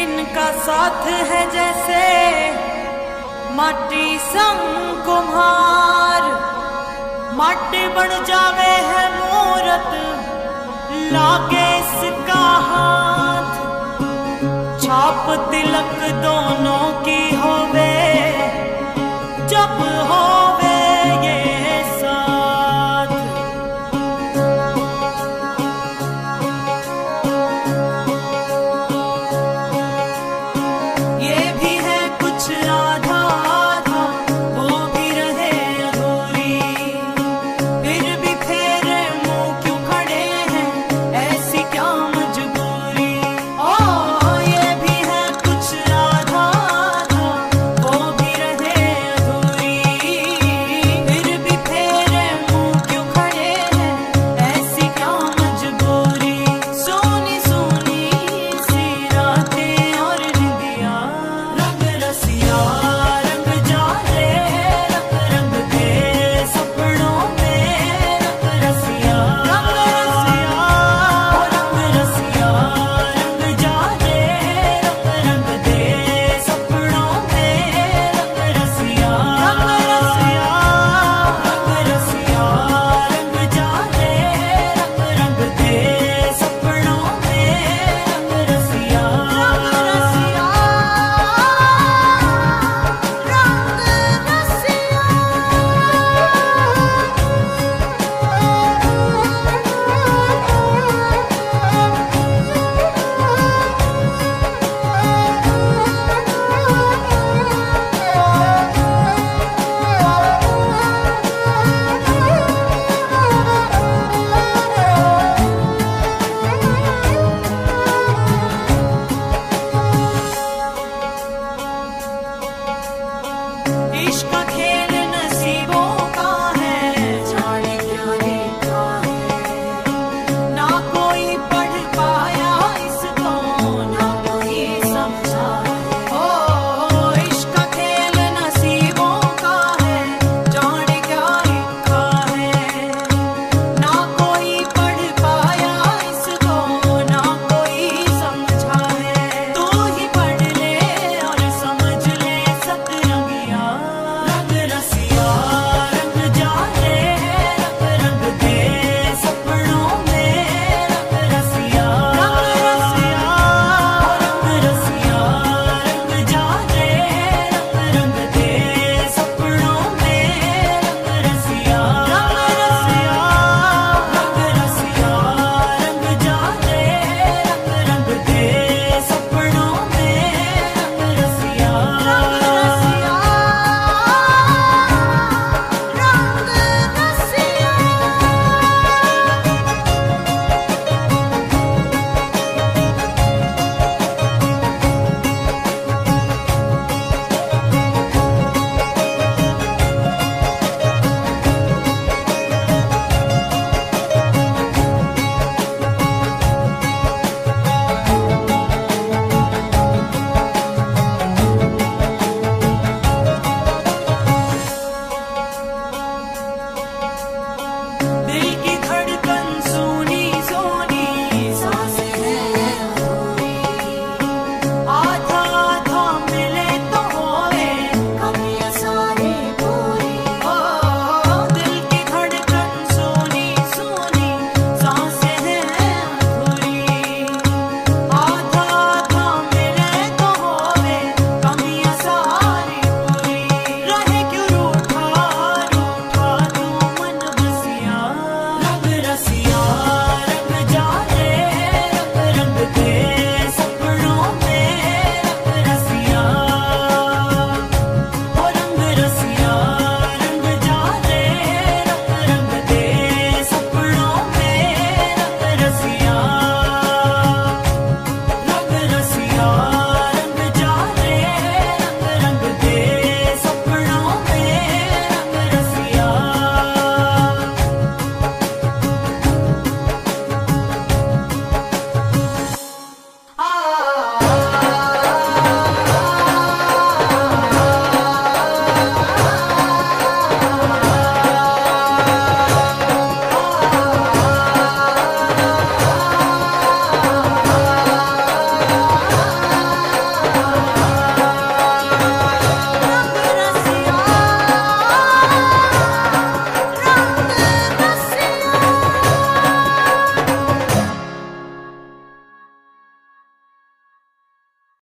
इनका साथ है जैसे माटी संग कुम्हार माटी बन जावे है मूरत, लागे इसका हाथ। छाप तिलक दोनों की होवे